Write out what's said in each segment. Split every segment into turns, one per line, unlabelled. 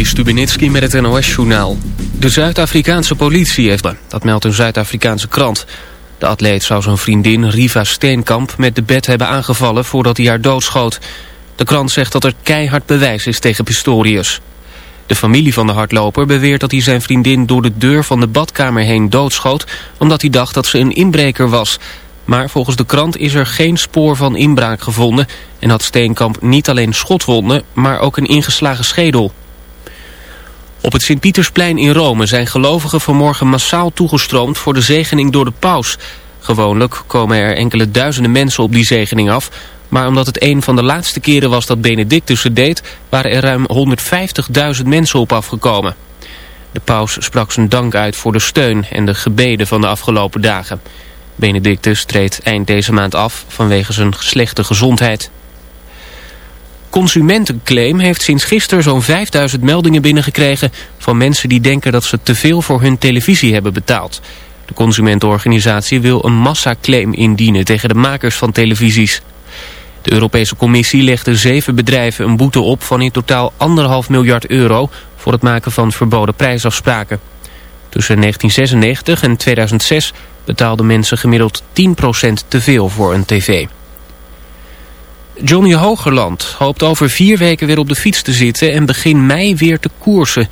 Stubenitski met het NOS-journaal. De Zuid-Afrikaanse politie heeft... Dat meldt een Zuid-Afrikaanse krant. De atleet zou zijn vriendin Riva Steenkamp met de bed hebben aangevallen... voordat hij haar doodschoot. De krant zegt dat er keihard bewijs is tegen Pistorius. De familie van de hardloper beweert dat hij zijn vriendin... door de deur van de badkamer heen doodschoot... omdat hij dacht dat ze een inbreker was... Maar volgens de krant is er geen spoor van inbraak gevonden... en had Steenkamp niet alleen schotwonden, maar ook een ingeslagen schedel. Op het Sint-Pietersplein in Rome zijn gelovigen vanmorgen massaal toegestroomd... voor de zegening door de paus. Gewoonlijk komen er enkele duizenden mensen op die zegening af... maar omdat het een van de laatste keren was dat Benedictus het deed... waren er ruim 150.000 mensen op afgekomen. De paus sprak zijn dank uit voor de steun en de gebeden van de afgelopen dagen... Benedictus treedt eind deze maand af vanwege zijn slechte gezondheid. Consumentenclaim heeft sinds gisteren zo'n 5000 meldingen binnengekregen... van mensen die denken dat ze te veel voor hun televisie hebben betaald. De consumentenorganisatie wil een massaclaim indienen tegen de makers van televisies. De Europese Commissie legde zeven bedrijven een boete op van in totaal anderhalf miljard euro... voor het maken van verboden prijsafspraken. Tussen 1996 en 2006 betaalden mensen gemiddeld 10% te veel voor een tv. Johnny Hogerland hoopt over vier weken weer op de fiets te zitten en begin mei weer te koersen.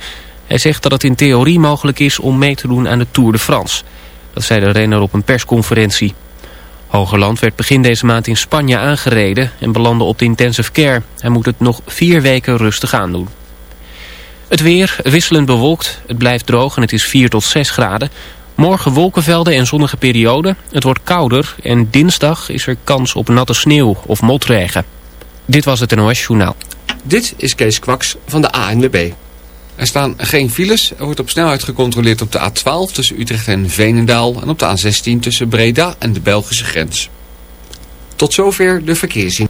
Hij zegt dat het in theorie mogelijk is om mee te doen aan de Tour de France. Dat zei de renner op een persconferentie. Hogerland werd begin deze maand in Spanje aangereden en belandde op de intensive care. Hij moet het nog vier weken rustig aandoen. Het weer wisselend bewolkt, het blijft droog en het is 4 tot 6 graden. Morgen wolkenvelden en zonnige perioden. Het wordt kouder en dinsdag is er kans op natte sneeuw of motregen. Dit was het NOS Journaal.
Dit is Kees Kwaks van de ANWB. Er staan geen files. Er wordt op snelheid gecontroleerd op de A12 tussen Utrecht en Veenendaal... en op de A16 tussen Breda en de Belgische grens. Tot zover de verkeersziening.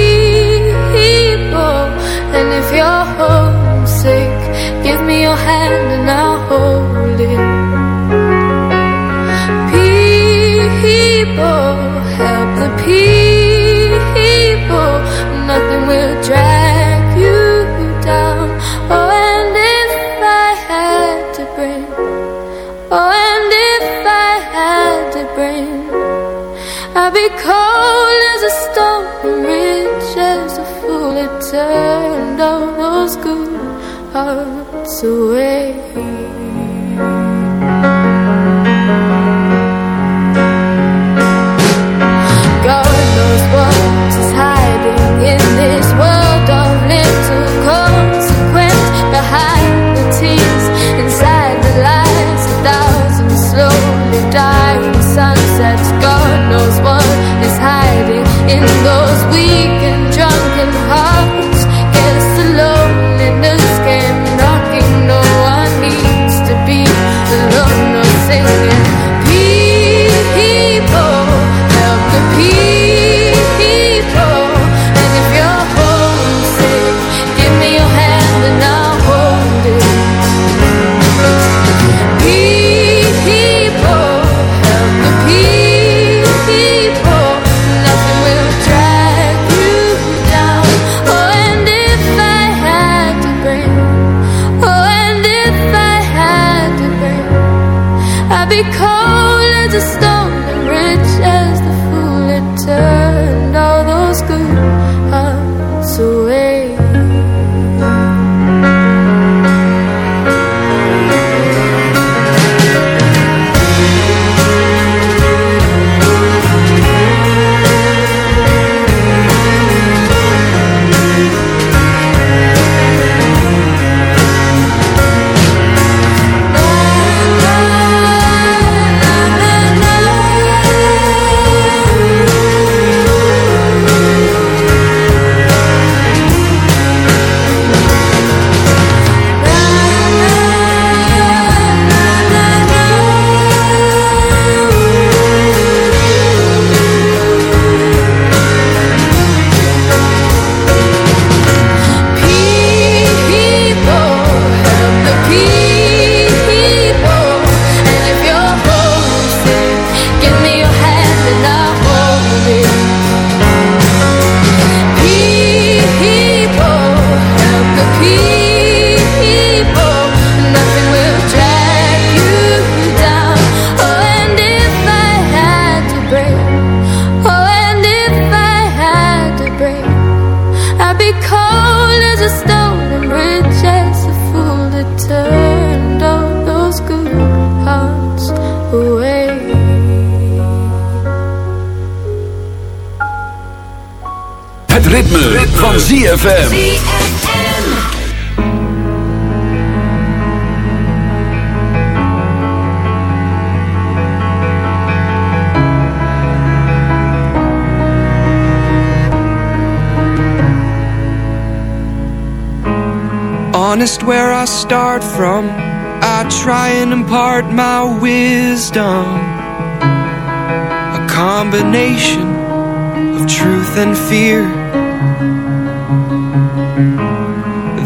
And if you're homesick, give me your hand and I'll hold it. People, help the people. Nothing will drag you down. Oh, and if I had to bring, oh, and if I had to bring, I'd be cold as a stone rich as a fool. Those good hearts away.
ZFM.
honest where I start from. I try and impart my wisdom. A combination of truth and fear.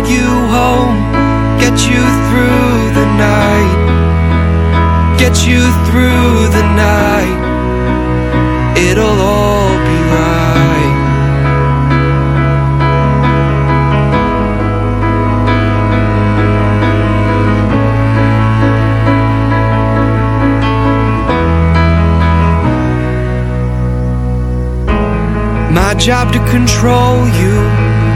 ride you home Get you through the night Get you through the night. It'll all be right. My job to control you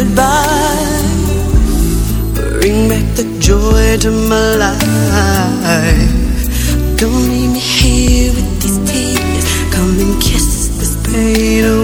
goodbye. Bring back the joy to my life.
Don't leave me here with these tears. Come and kiss this pain away.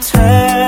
Turn.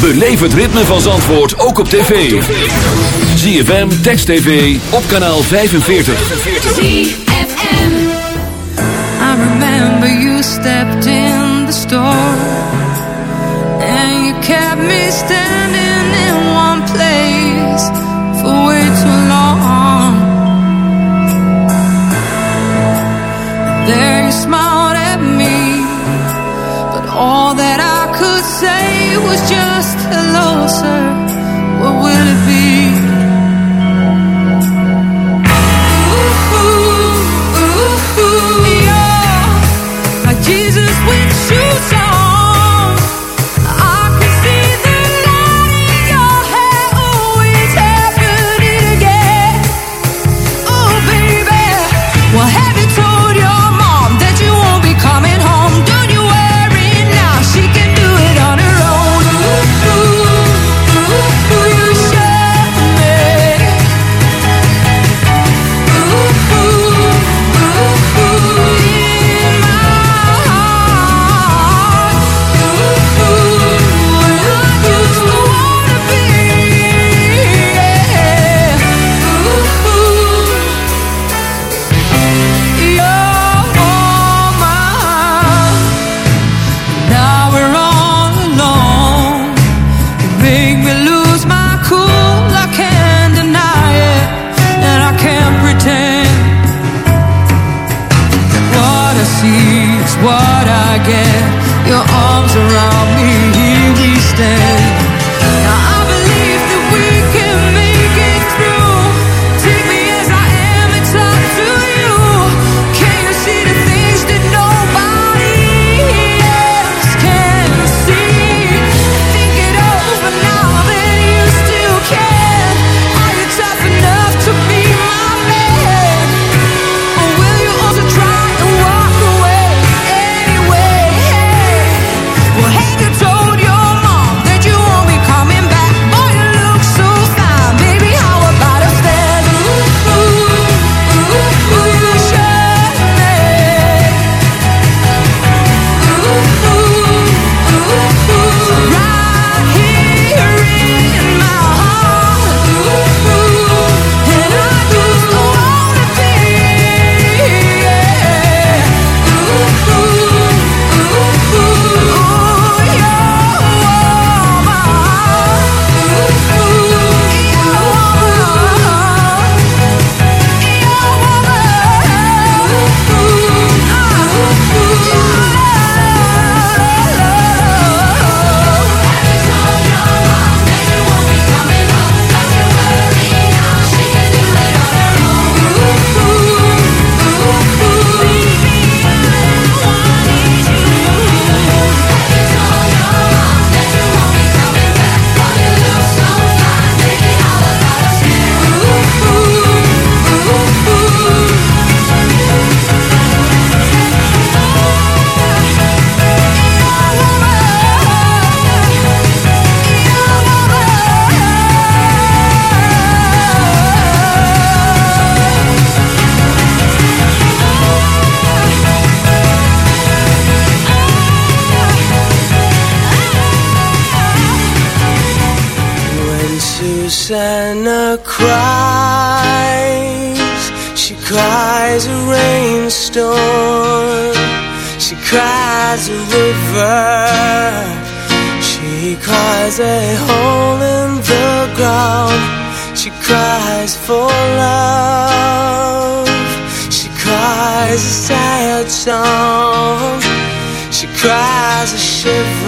Beleef het ritme van Zandvoort ook op tv. ZFM, Text TV, op kanaal 45.
ZFM. I remember you stepped in the store and you kept me standing in one place for way too long. There you smiled at me, but all that I could say was just hello, sir. What will it be?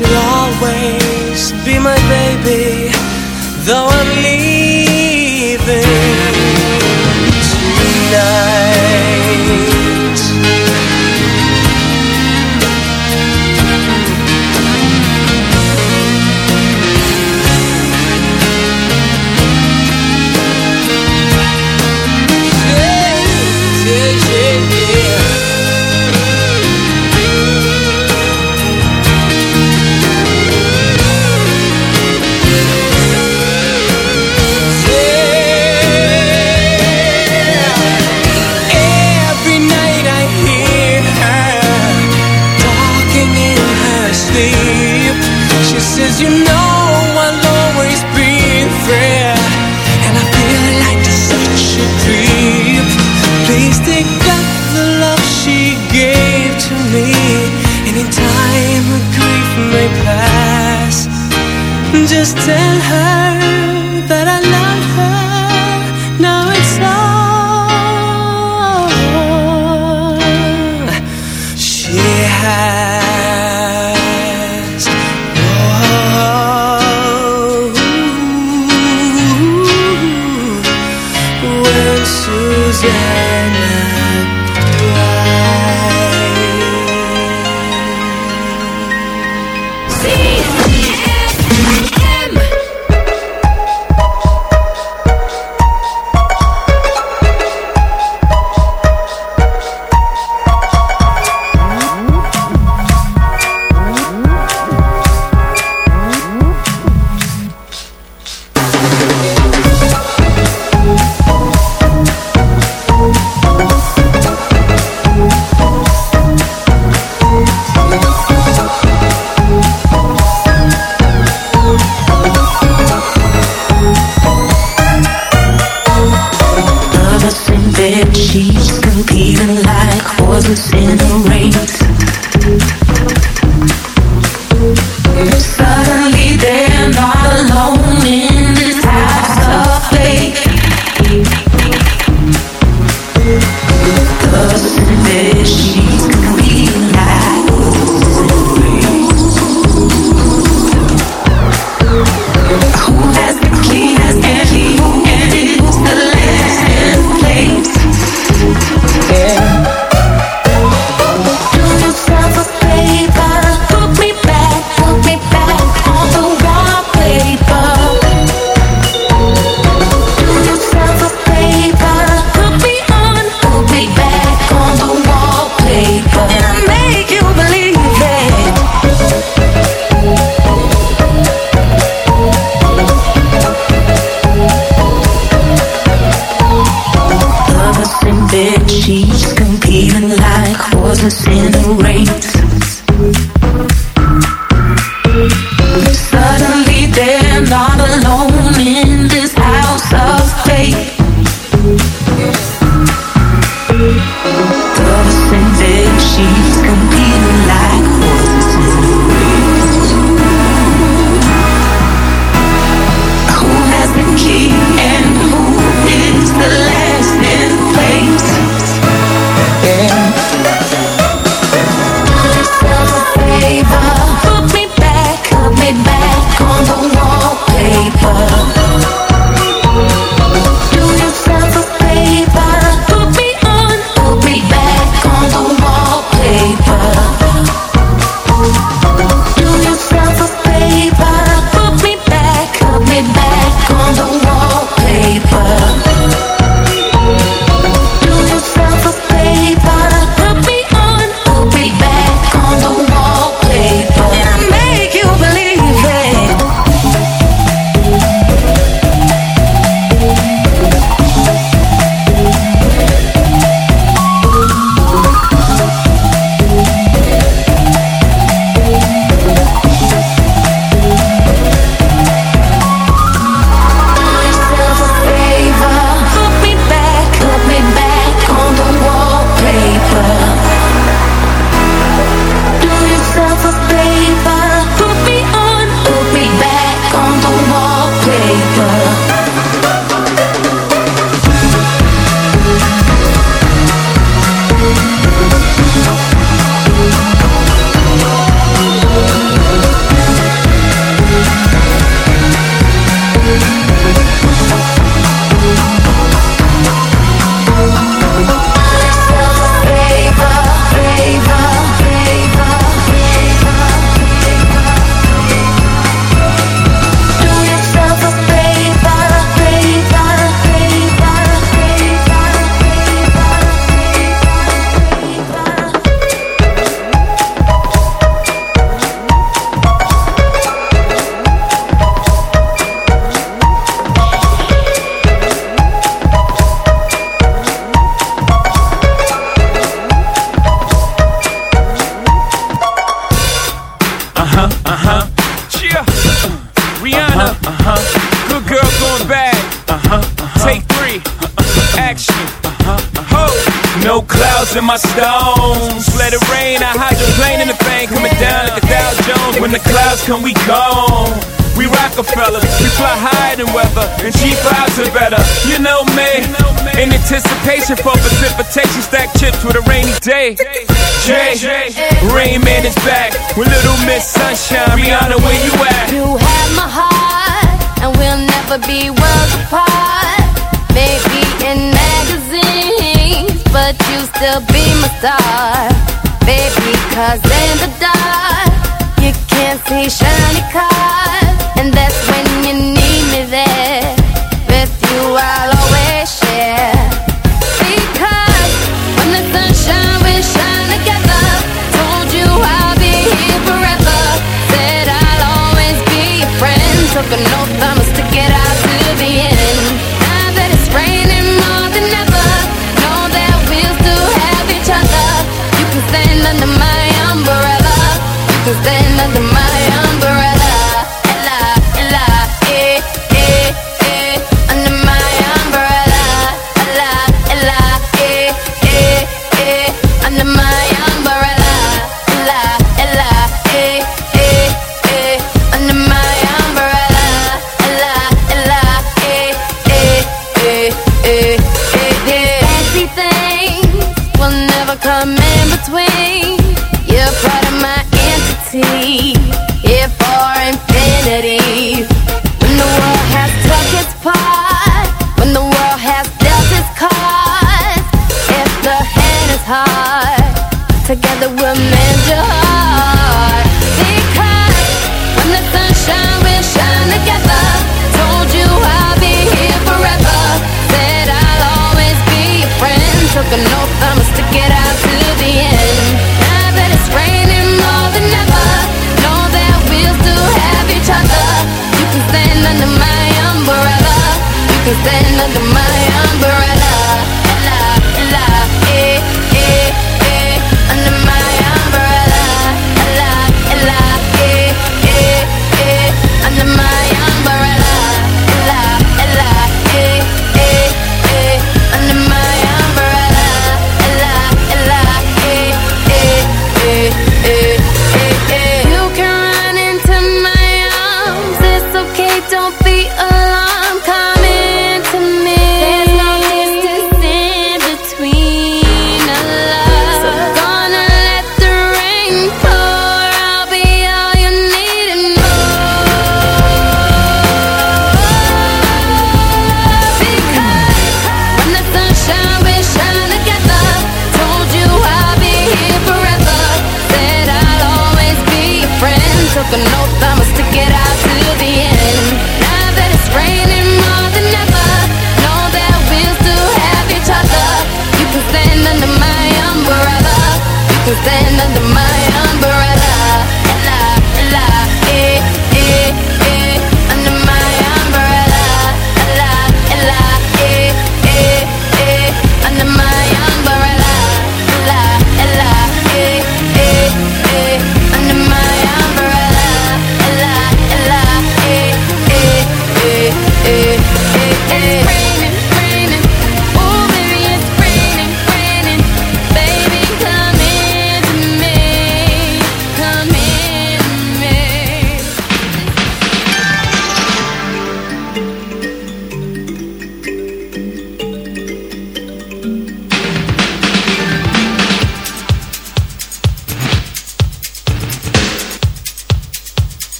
should I
bed sheets competing like horses in a race.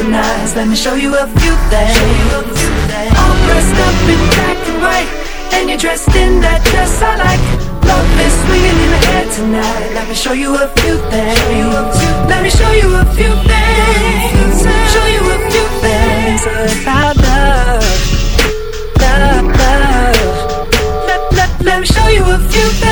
nines. Let me show you a few things. All dressed up in black and white, and you're dressed in that dress I like. Love is swinging in the air tonight. Let me show you a few things. Let me show you a few things. Show you a few things about love, love, love. Let, let, let me show you a few things.